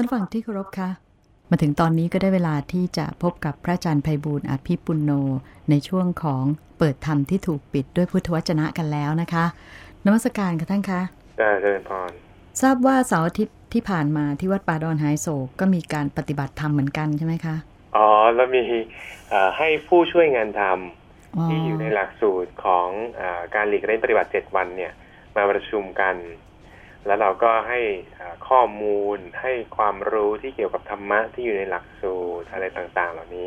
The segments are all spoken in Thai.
ท่านฟังที่เคารพคะมาถึงตอนนี้ก็ได้เวลาที่จะพบกับพระอาจารย์ไพบูลอภิปุณโน ในช่วงของเปิดธรรมที่ถูกปิดด้วยพุทธวจนะกันแล้วนะคะนมัสการค่ะท่านคะได้เจริญพรทราบว่าเสาร์อาทิตย์ที่ผ่านมาที่วัดป่าดอนไฮโศกก็มีการปฏิบัติธรรมเหมือนกันใช่ไหมคะอ๋อแล้วมีให้ผู้ช่วยงานทำที่อยู่ในหลักสูตรของอการหลีกเล่นปฏิบัติเจ็ดวันเนี่ยมาประชุมกัน แล้วเราก็ให้ข้อมูลให้ความรู้ที่เกี่ยวกับธรรมะที่อยู่ในหลักสูตรอะไรต่างๆ เหล่านี้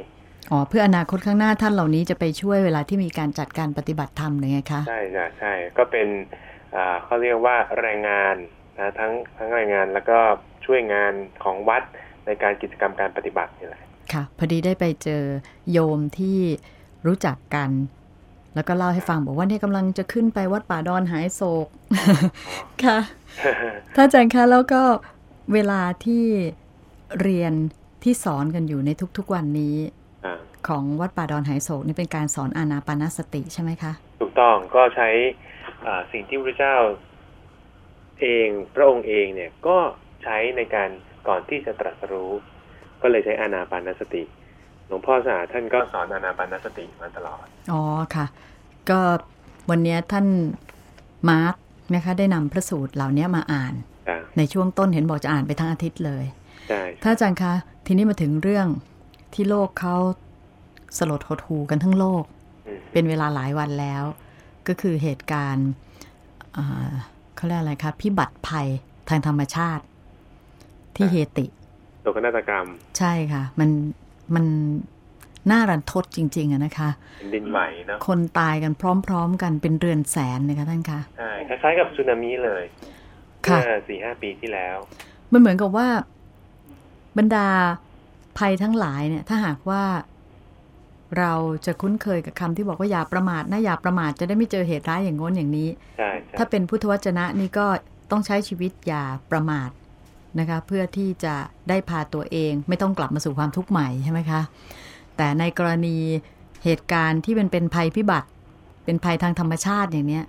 อ๋อเพื่ออนาคตข้างหน้าท่านเหล่านี้จะไปช่วยเวลาที่มีการจัดการปฏิบัติธรรมเลยไงคะใช่จ้ะใช่ก็เป็นเขาเรียกว่าแรงงานนะทั้งทั้งแรงงานแล้วก็ช่วยงานของวัดในการกิจกรรมการปฏิบัตินี่แหละค่ะพอดีได้ไปเจอโยมที่รู้จักกัน แล้วก็เล่าให้ฟังบอกว่าเนี่ยกำลังจะขึ้นไปวัดป่าดอนหายโศก ค่ะถ้าอาจารย์คะแล้วก็เวลาที่เรียนที่สอนกันอยู่ในทุกๆวันนี้ของวัดป่าดอนหายโศกนี่เป็นการสอนอานาปานสติใช่ไหมคะ ถูกต้องก็ใช้สิ่งที่พระเจ้าเองพระองค์เองเนี่ยก็ใช้ในการก่อนที่จะตรัสรู้ ก็เลยใช้อานาปานสติ ลวงพ่อสาท่านก็สอนอนาปานสติมาตลอด อ๋อค่ะ ก็วันนี้ท่านมาร์กนะคะได้นำพระสูตรเหล่านี้มาอ่าน ในช่วงต้นเห็นบอกจะอ่านไปทั้งอาทิตย์เลยใช่ถ้าอาจารย์คะ ทีนี้มาถึงเรื่องที่โลกเขาสลดหดหูกันทั้งโลก เป็นเวลาหลายวันแล้ว ก็คือเหตุการณ์เขาเรียกอะไรคะพิบัติภัยทางธรรมชาติที่เฮติโศกนาฏกรรม ใช่ค่ะ มัน มันน่ารันทดจริงๆอะนะคะดินไหวเนาะคนตายกันพร้อม ๆ กันเป็นเรือนแสนนะคะท่านคะใช่คล้ายๆกับสึนามิเลยเมื่อสี่ห้าปีที่แล้ว มันเหมือนกับว่าบรรดาภัยทั้งหลายเนี่ย ถ้าหากว่าเราจะคุ้นเคยกับคำที่บอกว่าอย่าประมาทนะอย่าประมาทจะได้ไม่เจอเหตุร้ายอย่างง้นอย่างนี้ ถ้าเป็นพุทธวจนะนี่ก็ต้องใช้ชีวิตอย่าประมาท นะคะเพื่อที่จะได้พาตัวเองไม่ต้องกลับมาสู่ความทุกข์ใหม่ใช่ไหมคะแต่ในกรณีเหตุการณ์ที่เป็นเป็นภัยพิบัติ เป็นภัยทางธรรมชาติอย่างเนี้ย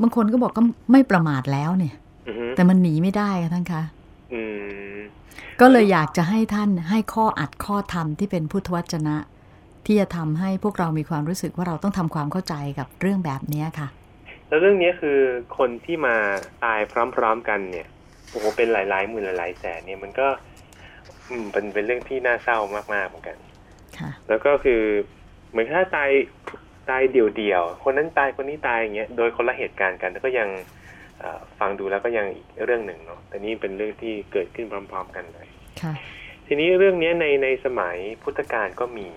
บางคนก็บอกก็ไม่ประมาทแล้วเนี่ยแต่มันหนีไม่ได้ค่ะท่านคะก็เลยอยากจะให้ท่านให้ข้ออัดข้อธรรมที่เป็นพุทธวจนะ ที่จะทำให้พวกเรามีความรู้สึกว่าเราต้องทำความเข้าใจกับเรื่องแบบนี้ค่ะ แล้วเรื่องนี้คือคนที่มาตายพร้อม ๆกันเนี่ย โอ้โหเป็นหลายๆหมื่นหลายๆแสนเนี่ยมันก็ อืมเป็นเป็นเรื่องที่น่าเศร้ามากๆเหมือนกันค่ะแล้วก็คือเหมือนถ้าตายตายเดี่ยวๆคนนั้นตายคนนี้ตายอย่างเงี้ยโดยคนละเหตุการณ์กันแล้วก็ยังฟังดูแล้วก็ยังอีกเรื่องหนึ่งเนาะแต่นี่เป็นเรื่องที่เกิดขึ้นพร้อม ๆ กันเลยค่ะทีนี้เรื่องนี้ในในสมัยพุทธกาลก็มี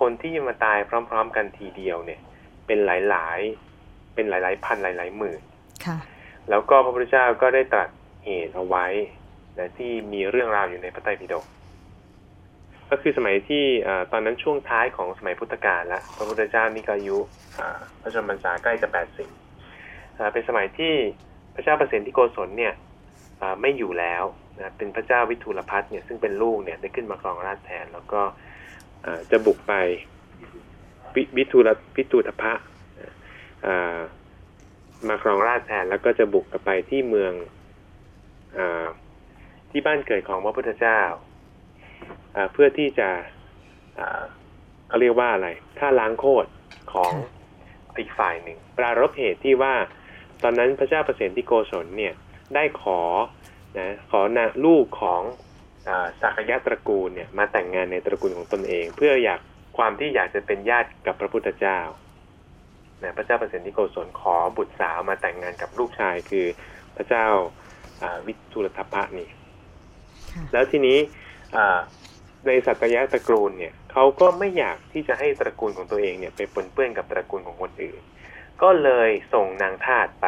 คนที่มาตายพร้อม ๆ กันทีเดียวเนี่ย เป็นหลายๆ เป็นหลาย ๆ พันหลาย ๆ หมื่นค่ะแล้วก็พระพุทธเจ้าก็ได้ตรัสเห ตุเอาไว้นะที่มีเรื่องราวอยู่ในพระไตรปิฎกก็คือสมัยที่ตอนนั้นช่วงท้ายของสมัยพุทธกาลแล้วพระพุทธเจ้านี่ก็อายุพระชนมพรรษาใกล้จะแปดสิบเป็นสมัยที่พระเจ้าประสิทธิโกศลเนี่ยไม่อยู่แล้วนะเป็นพระเจ้าวิทูลพัฒน์เนี่ยซึ่งเป็นลูกเนี่ยได้ขึ้นมาครองราชแทน แล้วก็จะบุกไปวิทูลพิทูทพะมาครองราชแทนแล้วก็จะบุกกลับไปที่เมือง ที่บ้านเกิดของพระพุทธเจ้าเพื่อที่จะเขาเรียกว่าอะไรถ้าล้างโคตรของอีกฝ่ายหนึ่ง ปรารบเหตุที่ว่าตอนนั้นพระเจ้าประเสนที่โกศลเนี่ยได้ขอนะขอนาลูกของสักยะตระกูลเนี่ยมาแต่งงานในตระกูลของตนเอง เพื่ออยากความที่อยากจะเป็นญาติกับพระพุทธเจ้านะพระเจ้าประเสนที่โกศลขอบุตรสาวมาแต่งงานกับลูกชายคือพระเจ้า วิทุรทัพพะนี่ แล้วทีนี้ในสัตยะตระกูลเนี่ยเขาก็ไม่อยากที่จะให้ตระกูลของตัวเองเนี่ยไปปนเปื้อนกับตระกูลของคนอื่น ก็เลยส่งนางทาสไป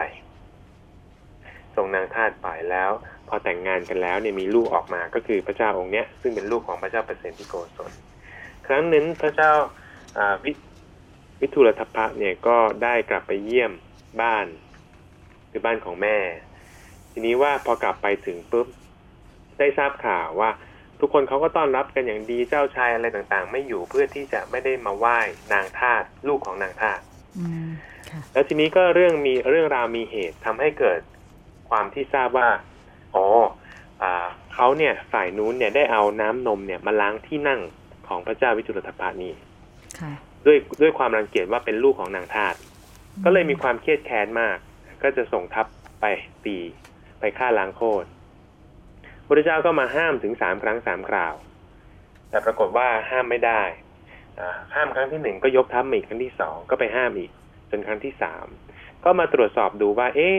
ส่งนางทาสไปแล้ว พอแต่งงานกันแล้วเนี่ยมีลูกออกมาก็คือพระเจ้าองค์เนี้ยซึ่งเป็นลูกของพระเจ้าเปรตที่โกศลครั้งนั้นพระเจ้าวิวิทุรทัพพะเนี่ยก็ได้กลับไปเยี่ยมบ้านคือบ้านของแม่ ทีนี้ว่าพอกลับไปถึงปุ๊บได้ทราบข่าวว่า ทุกคนเขาก็ต้อนรับกันอย่างดีเจ้าชายอะไรต่างๆ ไม่อยู่เพื่อที่จะไม่ได้มาไหว้นางทาสลูกของนางทาสแล้วทีนี้ก็เรื่องมีเรื่องราวมีเหตุทำให้เกิดความที่ทราบว่าอ๋ออ่าเขเขาเนี่ยฝ่ายนู้นเนี่ยได้เอาน้ำนมเนี่ยมาล้างที่นั่งของพระเจ้าวิจุรธปานีค่ะด้วยด้วยความรังเกียจว่าเป็นลูกของนางทาสก็เลยมีความเครียดแค้นมาก ก็จะส่งทัพไปตี ไปฆ่าล้างโคตรพระเจ้าก็มาห้ามถึงสามครั้งสามคราว แต่ปรากฏว่าห้ามไม่ได้ห้ามครั้งที่หนึ่งก็ยกทัพมาอีกครั้งที่สองก็ไปห้ามอีกจนครั้งที่สามก็มาตรวจสอบดูว่า เอ๊ะ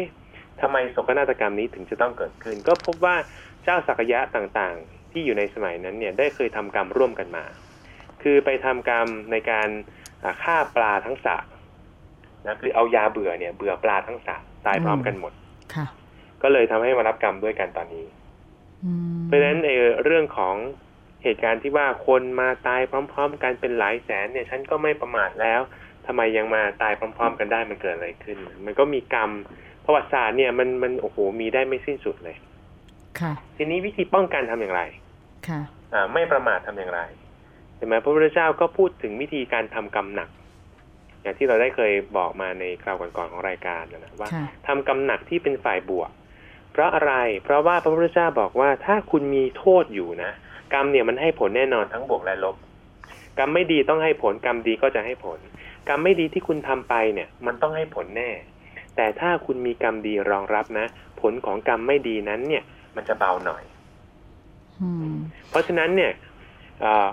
ทำไมโศกนาฏกรรมนี้ถึงจะต้องเกิดขึ้น ก็พบว่าเจ้าสักยะต่างๆ ที่อยู่ในสมัยนั้นเนี่ยได้เคยทำกรรมร่วมกันมา คือไปทำกรรมในการฆ่าปลาทั้งสระนะคือเอายาเบื่อเนี่ยเบื่อปลาทั้งสระตายพร้อมกันหมดค่ะ ก็เลยทำให้มารับกรรมด้วยกันตอนนี้อืมเพราะฉะนั้นในเรื่องของเหตุการณ์ที่ว่าคนมาตายพร้อม ๆ กันเป็นหลายแสนเนี่ย ฉันก็ไม่ประมาทแล้วทำไมยังมาตายพร้อม ๆ กันได้มันเกิดอะไรขึ้น มันก็มีกรรมประวัติศาสตร์เนี่ยมันมันโอ้โหมีได้ไม่สิ้นสุดเลยค่ะ ทีนี้วิธีป้องกันทำอย่างไร ค่ะอ่าไม่ประมาททำอย่างไรใช่ไหมพระพุทธเจ้าก็พูดถึงวิธีการทำกรรมหนัก อย่างที่เราได้เคยบอกมาในคราวก่อนๆของรายการนะนะว่าค่ะทำกรรมหนักที่เป็นฝ่ายบวก เพราะอะไร เพราะว่าพระพุทธเจ้าบอกว่าถ้าคุณมีโทษอยู่นะ กรรมเนี่ยมันให้ผลแน่นอนทั้งบวกและลบ กรรมไม่ดีต้องให้ผล กรรมดีก็จะให้ผล กรรมไม่ดีที่คุณทำไปเนี่ย มันต้องให้ผลแน่ แต่ถ้าคุณมีกรรมดีรองรับนะ ผลของกรรมไม่ดีนั้นเนี่ย มันจะเบาหน่อยอืมเพราะฉะนั้นเนี่ยเอ่อ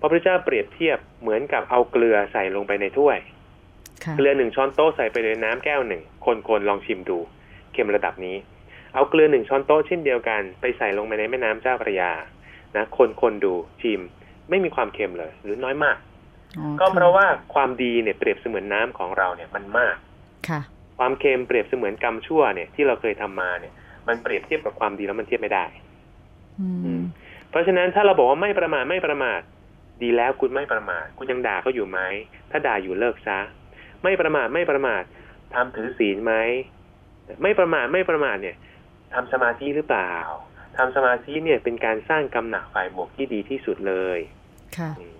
พระพุทธเจ้าเปรียบเทียบเหมือนกับเอาเกลือใส่ลงไปในถ้วยค่ะเกลือหนึ่งช้อนโต๊ะใส่ไปในน้ำแก้วหนึ่งคนๆลองชิมดู เค็มระดับนี้ เอาเกลือหนึ่งช้อนโต๊ะเช่นเดียวกัน ไปใส่ลงไปในแม่น้ำเจ้าพระยานะคนๆดูชิมไม่มีความเค็มเลย หรือน้อยมากอ๋อก็เพราะว่าความดีเนี่ยเปรียบเสมือนน้ำของเราเนี่ยมันมากค่ะ ความเค็มเปรียบเสมือนกรรมชั่วเนี่ยที่เราเคยทำมาเนี่ย มันเปรียบเทียบกับความดีแล้วมันเทียบไม่ได้อืมเพราะฉะนั้นถ้าเราบอกว่าไม่ประมาทไม่ประมาทดีแล้วคุณไม่ประมาทคุณยังด่าเขาอยู่ไหมถ้าด่าอยู่เลิกซะไม่ประมาทไม่ประมาททำถือศีลไหมไม่ประมาทไม่ประมาทเนี่ย ทำสมาธิหรือเปล่าทำสมาธิเนี่ยเป็นการสร้างกำหนักฝ่ายบวกที่ดีที่สุดเลย ค่ะอืม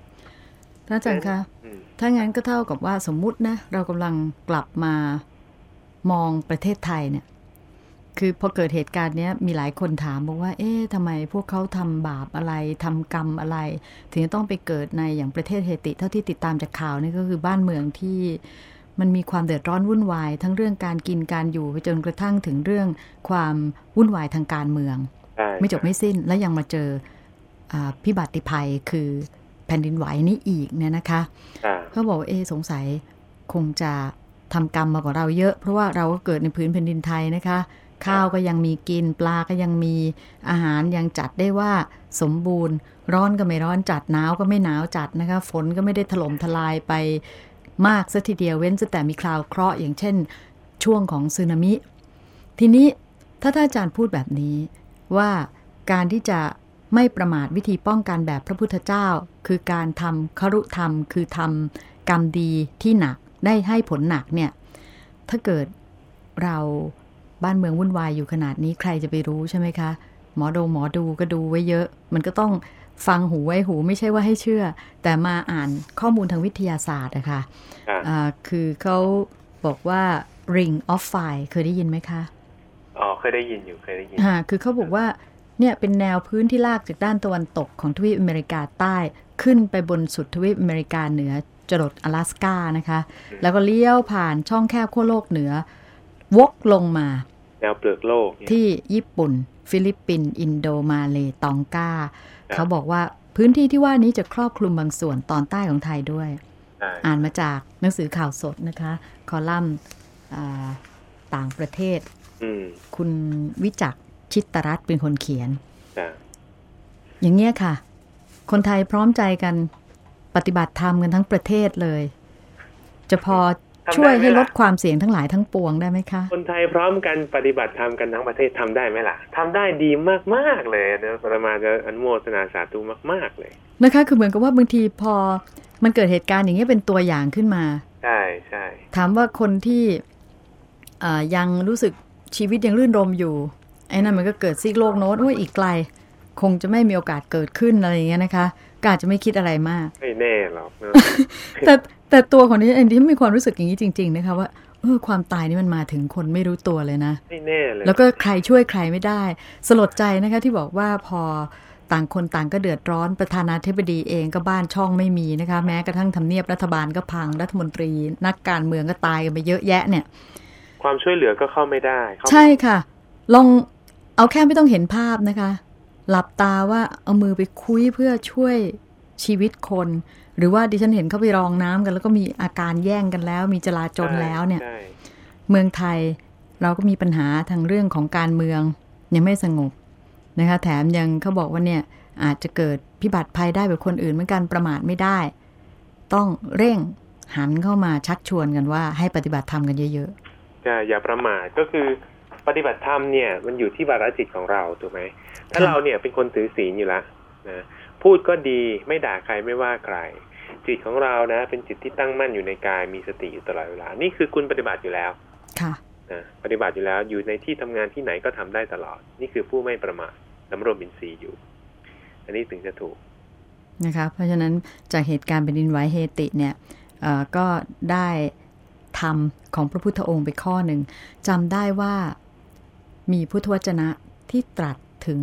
ท่านอาจารย์คะอืมถ้างั้นก็เท่ากับว่าสมมุตินะ เรากำลังกลับมามองประเทศไทยเนี่ย คือพอเกิดเหตุการณ์เนี้ยมีหลายคนถามบอกว่า เอ๊ะทำไมพวกเขาทำบาปอะไรทำกรรมอะไร ถึงจะต้องไปเกิดในอย่างประเทศเฮติ เท่าที่ติดตามจากข่าวนี่ก็คือบ้านเมืองที่ มันมีความเดือดร้อนวุ่นวาย ทั้งเรื่องการกินการอยู่ไปจนกระทั่งถึงเรื่องความวุ่นวายทางการเมืองใช่ไม่จบไม่สิ้นและยังมาเจออาพิบัติภัยคือแผ่นดินไหวนี้อีกเนี่ยนะคะอ่าเขาบอกว่าเอะสงสัยคงจะทำกรรมมากกว่าเราเยอะ เพราะว่าเราก็เกิดในพื้นแผ่นดินไทยนะคะ ข้าวก็ยังมีกินปลาก็ยังมีอาหารยังจัดได้ว่าสมบูรณ์ ร้อนก็ไม่ร้อนจัดหนาวก็ไม่หนาวจัดนะคะ ฝนก็ไม่ได้ถล่มทลายไป มากซะทีเดียวเว้นแต่มีคราวเคราะห์อย่างเช่น ช่วงของสึนามิ ทีนี้ถ้าท่านอาจารย์พูดแบบนี้ว่าการที่จะไม่ประมาทวิธีป้องกันแบบพระพุทธเจ้า คือการทำครุธรรม คือทำกรรมดีที่หนักได้ให้ผลหนักเนี่ย ถ้าเกิดเราบ้านเมืองวุ่นวายอยู่ขนาดนี้ใครจะไปรู้ใช่ไหมคะ หมอดงหมอดูก็ดูไว้เยอะ มันก็ต้อง ฟังหูไว้หูไม่ใช่ว่าให้เชื่อ แต่มาอ่านข้อมูลทางวิทยาศาสตร์อะค่ะอ่าอ่าคือเขาบอกว่า ring of fire เคยได้ยินไหมคะอ๋อเคยได้ยินอยู่เคยได้ยินอ่าคือเขาบอกว่าเนี่ยเป็นแนวพื้นที่ลากจากด้านตะวันตกของทวีปอเมริกาใต้ ขึ้นไปบนสุดทวีปอเมริกาเหนือจรดอลาสกานะคะ แล้วก็เลี้ยวผ่านช่องแคบขั้วโลกเหนือ วกลงมา แนวเปลือกโลกเนี่ยที่ญี่ปุ่น ฟิลิปปินส์อินโดมาเลตองกาครับ เขาบอกว่าพื้นที่ที่ว่านี้จะครอบคลุมบางส่วนตอนใต้ของไทยด้วยใช่อ่านมาจากหนังสือข่าวสดนะคะ คอลัมน์อ่าต่างประเทศอืมคุณวิจักรชิตตรัตน์เป็นคนเขียนจ้ะอย่างเงี้ยค่ะ คนไทยพร้อมใจกันปฏิบัติธรรมกันทั้งประเทศเลย จะพอ ช่วยให้ลดความเสี่ยงทั้งหลายทั้งปวงได้ไหมคะ คนไทยพร้อมกันปฏิบัติธรรมกันทั้งประเทศทำได้ไหมล่ะทำได้ดีมากๆเลยนะปรมาจะอนุโมทนาสาธุมากๆเลยนะคะคือเหมือนกับว่าบางทีพอมันเกิดเหตุการณ์อย่างเงี้ยเป็นตัวอย่างขึ้นมา ใช่ใช่ถามว่าคนที่อ่ายังรู้สึกชีวิตยังรื่นรมอยู่ไอ้นั่นมันก็เกิดซีกโลกโน้นโอ้ยอีกไกล คงจะไม่มีโอกาสเกิดขึ้นอะไรอย่างเงี้ยนะคะ ก็อาจจะไม่คิดอะไรมากไม่แน่หรอกนะแต่แต่ตัวของดิฉันเองที่มีความรู้สึกอย่างนี้จริง ๆ นะคะว่าเออความตายนี่มันมาถึงคนไม่รู้ตัวเลยนะไม่แน่เลยแล้วก็ใครช่วยใครไม่ได้ สลดใจนะคะที่บอกว่าพอต่างคนต่างก็เดือดร้อนประธานาธิบดีเองก็บ้านช่องไม่มีนะคะ แม้กระทั่งทำเนียบรัฐบาลก็พังรัฐมนตรี นักการเมืองก็ตายกันไปเยอะแยะเนี่ย ความช่วยเหลือก็เข้าไม่ได้เข้าใช่ค่ะ ลองเอาแค่ไม่ต้องเห็นภาพนะคะ หลับตาว่าเอามือไปคุยเพื่อช่วยชีวิตคน หรือว่าดิฉันเห็นเขาไปรองน้ำกัน แล้วก็มีอาการแย่งกันแล้ว มีจลาจลแล้วเนี่ยใช่เมืองไทยเราก็มีปัญหาทางเรื่องของการเมืองยังไม่สงบนะคะ แถมยังเขาบอกว่าเนี่ยอาจจะเกิดพิบัติภัยได้แบบคนอื่นเหมือนกันประมาทไม่ได้ ต้องเร่งหันเข้ามาชักชวนกันว่าให้ปฏิบัติธรรมกันเยอะจะอย่าประมาทก็คือ ปฏิบัติธรรมเนี่ยมันอยู่ที่วาระจิตของเราถูกไหมถ้าค่ะเราเนี่ยเป็นคนถือศีลอยู่ละนะพูดก็ดีไม่ด่าใครไม่ว่าใคร จิตของเรานะ เป็นจิตที่ตั้งมั่นอยู่ในกายมีสติอยู่ตลอดเวลา นี่คือคุณปฏิบัติอยู่แล้วๆค่ะนะปฏิบัติอยู่แล้วอยู่ในที่ทำงานที่ไหนก็ทำได้ตลอด นี่คือผู้ไม่ประมาทสำรวมอินทรีย์อยู่ อันนี้ถึงจะถูกนะคะเพราะฉะนั้นจากเหตุการณ์แผ่นดินไหวเฮติเนี่ยเอ่อก็ได้ทำของพระพุทธองค์ไปข้อหนึ่งจำได้ว่า มีพุทธวจนะที่ตรัสถึง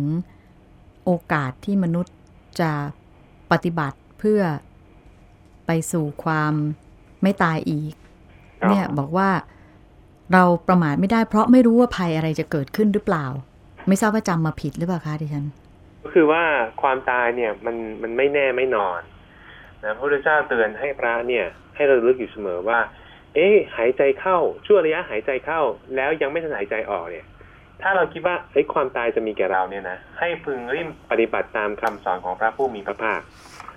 โอกาสที่มนุษย์จะปฏิบัติเพื่อไปสู่ความไม่ตายอีกครับเนี่ยบอกว่าเราประมาทไม่ได้เพราะไม่รู้ว่าภัยอะไรจะเกิดขึ้นหรือเปล่า ไม่ทราบว่าจำมาผิดหรือเปล่าคะดิฉัน ก็คือว่าความตายเนี่ยมันมันไม่แน่ไม่นอนนะพระพุทธเจ้าเตือนให้พระเนี่ย ให้เราลึกอยู่เสมอว่า เอ๊ะหายใจเข้าช่วงระยะหายใจเข้า แล้วยังไม่ทันหายใจออกเนี่ย ถ้าเราคิดว่าเอ้ยความตายจะมีแก่เราเนี่ยนะให้พึงรีบปฏิบัติตามคำสอนของพระผู้มีพระภาค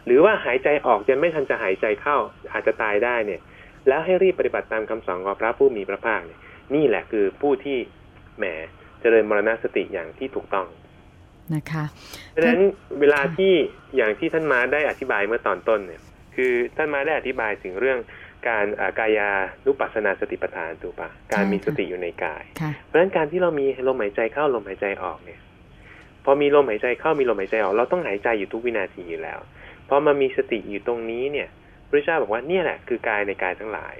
หรือว่าหายใจออกยังไม่ทันจะหายใจเข้าอาจจะตายได้เนี่ย แล้วให้รีบปฏิบัติตามคำสอนของพระผู้มีพระภาคเนี่ยนี่แหละคือผู้ที่แหมเจริญมรณสติอย่างที่ถูกต้องนะคะเพราะฉะนั้นเวลาที่อย่างที่ท่านมาได้อธิบายเมื่อตอนต้นเนี่ย คือท่านมาได้อธิบายถึงเรื่อง การอ่ากายานุปัสสนาสติปัฏฐานถูกปะการมีสติอยู่ในกายค่ะเพราะฉะนั้นการที่เรามีลมหายใจเข้าลมหายใจออกเนี่ย พอมีลมหายใจเข้ามีลมหายใจออก เราต้องหายใจอยู่ทุกวินาทีอยู่แล้วพอมามีสติอยู่ตรงนี้เนี่ยพระเจ้าบอกว่าเนี่ยแหละคือกายในกายทั้งหลาย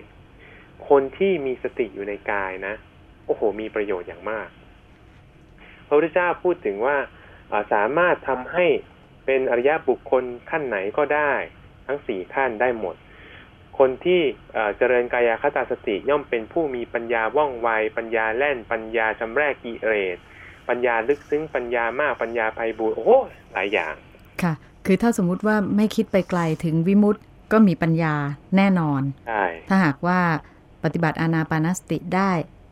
คนที่มีสติอยู่ในกายนะ โอ้โห มีประโยชน์อย่างมาก พระพุทธเจ้าพูดถึงว่าอ่าสามารถทำให้เป็นอริยบุคคลขั้นไหนก็ได้ ทั้งสี่ขั้นได้หมด คนที่เอ่อเจริญกายคตาสติย่อมเป็นผู้มีปัญญาว่องไว ปัญญาแล่น ปัญญาชำแรกกิเลสปัญญาลึกซึ้ง ปัญญามาก ปัญญาไพบูรณ์โอ้โหหลายอย่าง ค่ะ คือถ้าสมมุติว่าไม่คิดไปไกลถึงวิมุตติก็มีปัญญาแน่นอน ใช่ ถ้าหากว่าปฏิบัติอานาปานสติได้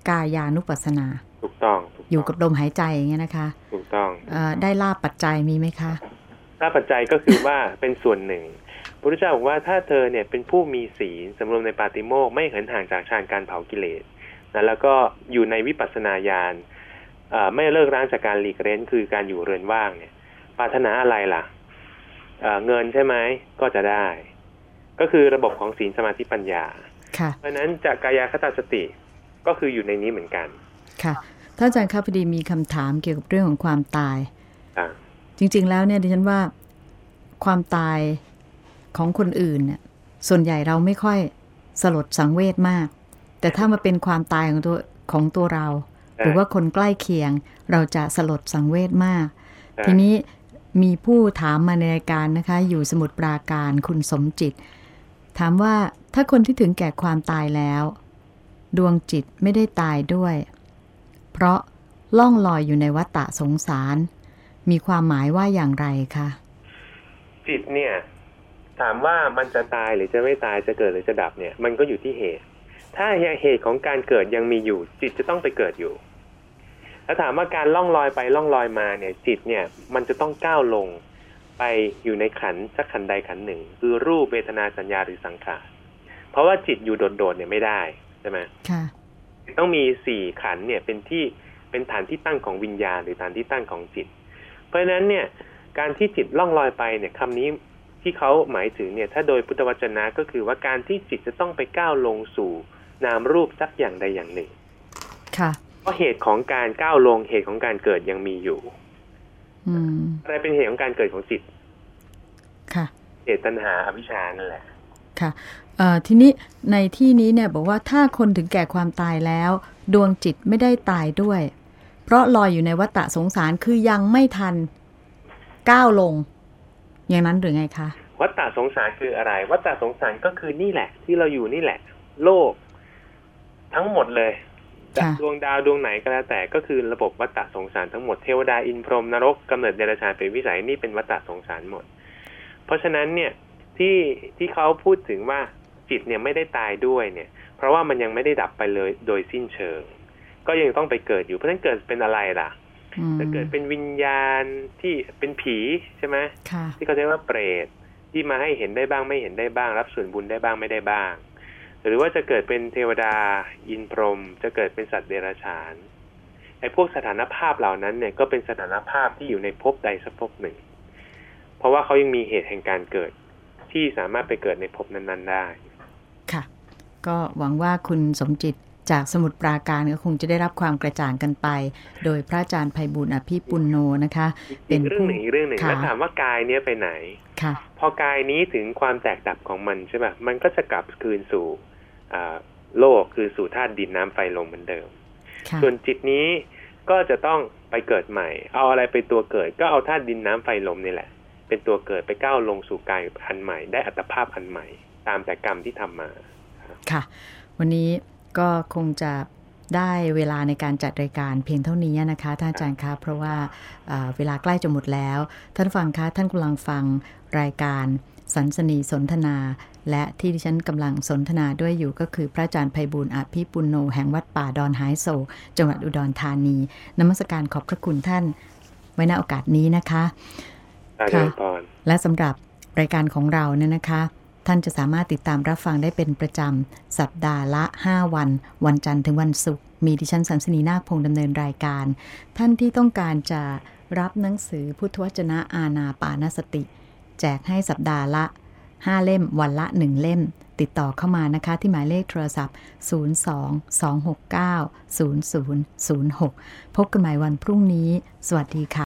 กายานุปัสสนา ถูกต้องถูกต้องอยู่กับลมหายใจอย่างเงี้ยนะคะ ถูกต้องเอ่อได้ลาบปัจจัยมีไหมคะถ้าปัจจัยก็คือว่าเป็นส่วนหนึ่ง พระพุทธเจ้าบอกว่าถ้าเธอเนี่ยเป็นผู้มีศีลสำรวมในปาติโมกข์ไม่เหินห่างจากฌานการเผากิเลสนะแล้วก็อยู่ในวิปัสสนาญาณเอ่อไม่เลิกร้างจากการหลีกเล้นคือการอยู่เรือนว่างเนี่ยปรารถนาอะไรล่ะเอ่อเงินใช่ไหมก็จะได้ ก็คือระบบของศีลสมาธิปัญญาค่ะเพราะฉะนั้นจากกายคตาสติก็คืออยู่ในนี้เหมือนกัน ค่ะท่านอาจารย์ครับพอดีมีคำถามเกี่ยวกับเรื่องของความตายอ่าจริง ๆ แล้วเนี่ยดิฉันว่าความตาย ของคนอื่นเนี่ยส่วนใหญ่เราไม่ค่อยสลดสังเวชมาก แต่ถ้ามาเป็นความตายของตัวของตัวเรา หรือว่าคนใกล้เคียง เราจะสลดสังเวชมาก ทีนี้มีผู้ถามมาในรายการนะคะ อยู่สมุดปราการคุณสมจิต ถามว่าถ้าคนที่ถึงแก่ความตายแล้ว ดวงจิตไม่ได้ตายด้วย เพราะล่องลอยอยู่ในวัฏฏะสงสาร มีความหมายว่าอย่างไรคะจิตเนี่ย ถามว่ามันจะตายหรือจะไม่ตายจะเกิดหรือจะดับเนี่ย มันก็อยู่ที่เหตุ ถ้าเหตุของการเกิดยังมีอยู่ จิตจะต้องไปเกิดอยู่ แล้วถามว่าการล่องลอยไปล่องลอยมาเนี่ย จิตเนี่ยมันจะต้องก้าวลงไปอยู่ในขันธ์สักขันธ์ใดขันธ์หนึ่ง คือรูปเวทนาสัญญาหรือสังขารเพราะว่าจิตอยู่โดดๆเนี่ยไม่ได้ใช่ไหมค่ะต้องมีสี่ขันธ์เนี่ยเป็นที่เป็นฐานที่ตั้งของวิญญาณหรือฐานที่ตั้งของจิต เพราะฉะนั้นเนี่ยการที่จิตล่องลอยไปเนี่ยคำนี้ ที่เขาหมายถึงเนี่ยถ้าโดยพุทธวจนะก็คือว่าการที่จิตจะต้องไปก้าวลงสู่นามรูปสักอย่างใดอย่างหนึ่ง ค่ะ เพราะเหตุของการก้าวลงเหตุของการเกิดยังมีอยู่อืมอะไรเป็นเหตุของการเกิดของจิต ค่ะเหตุตัณหาอวิชชานั่นแหละ ค่ะเอ่อทีนี้ในที่นี้เนี่ยบอกว่าถ้าคนถึงแก่ความตายแล้ว ดวงจิตไม่ได้ตายด้วย เพราะลอยอยู่ในวัฏฏะสงสารคือยังไม่ทันก้าวลง อย่างนั้นหรือไงคะ วัฏฏะสงสารคืออะไร วัฏฏะสงสารก็คือนี่แหละ ที่เราอยู่นี่แหละ โลก ทั้งหมดเลยจากค่ะดวงดาวดวงไหนก็แล้วแต่ก็คือระบบวัฏฏะสงสารทั้งหมดเทวดาอินพรหมนรกกำเนิดเดรัจฉานเป็นวิสัยนี่เป็นวัฏฏะสงสารหมด เพราะฉะนั้นเนี่ยที่ที่เขาพูดถึงว่าจิตเนี่ยไม่ได้ตายด้วยเนี่ย เพราะว่ามันยังไม่ได้ดับไปเลยโดยสิ้นเชิง ก็ยังต้องไปเกิดอยู่เพราะฉะนั้นเกิดเป็นอะไรล่ะ อืมจะเกิดเป็นวิญญาณที่เป็นผีใช่ไหมค่ะที่เขาเรียกว่าเปรตที่มาให้เห็นได้บ้างไม่เห็นได้บ้าง รับส่วนบุญได้บ้างไม่ได้บ้าง หรือว่าจะเกิดเป็นเทวดาอินพรหมจะเกิดเป็นสัตว์เดรัจฉานไอ้พวกสถานภาพเหล่านั้นเนี่ยก็เป็นสถานภาพที่อยู่ในภพใดสักภพหนึ่ง เพราะว่าเขายังมีเหตุแห่งการเกิดที่สามารถไปเกิดในภพนั้น ๆ ได้ ค่ะ ก็หวังว่าคุณสมจิต จากสมุทรปราการก็คงจะได้รับความกระจ่างกันไป โดยพระอาจารย์ไพบุญอภิปุณโนนะคะ เป็อีนกเรื่องผู้หนึ่งอีกเรื่องหนึ่งค่ะแล้วถามว่ากายเนี้ยไปไหนค่ะ พอกายนี้ถึงความแตกดับของมันใช่ป่ะมันก็จะกลับคืนสู่อ่าโลกคือสู่ธาตุดินน้ำไฟลมเหมือนเดิมค่ะส่วนจิตนี้ก็จะต้องไปเกิดใหม่ เอาอะไรไปตัวเกิด ก็เอาธาตุดินน้ำไฟลมนี่แหละ เป็นตัวเกิดไปก้าวลงสู่กายอันใหม่ ได้อัตภาพอันใหม่ ตามแต่กรรมที่ทำมา ค่ะ วันนี้ ก็คงจะได้เวลาในการจัดรายการเพียงเท่านี้นะคะท่านอาจารย์คะเพราะว่าเอ่อเวลาใกล้จะหมดแล้ว ท่านฟังคะท่านกำลังฟังรายการสันสนีสนทนา และที่ดิฉันกำลังสนทนาด้วยอยู่ก็คือพระอาจารย์ไพบูลย์อภิปุณโนแห่งวัดป่าดอนหายโศกจังหวัดอุดรธานีนมัสการขอบพระคุณท่านไว้ณโอกาสนี้นะคะตาเดินพรและสำหรับรายการของเราเนี่ยนะคะ ท่านจะสามารถติดตามรับฟังได้เป็นประจำ สัปดาห์ละ 5 วัน วันจันทร์ถึงวันศุกร์มีดิฉันสันสนีนาคพงดำเนินรายการ ท่านที่ต้องการจะรับหนังสือพุทธวจนะอาณาปานสติ แจกให้สัปดาห์ละ 5 เล่ม วันละ 1 เล่ม ติดต่อเข้ามานะคะที่หมายเลขโทรศัพท์ 02 269 0006 พบกันใหม่วันพรุ่งนี้ สวัสดีค่ะ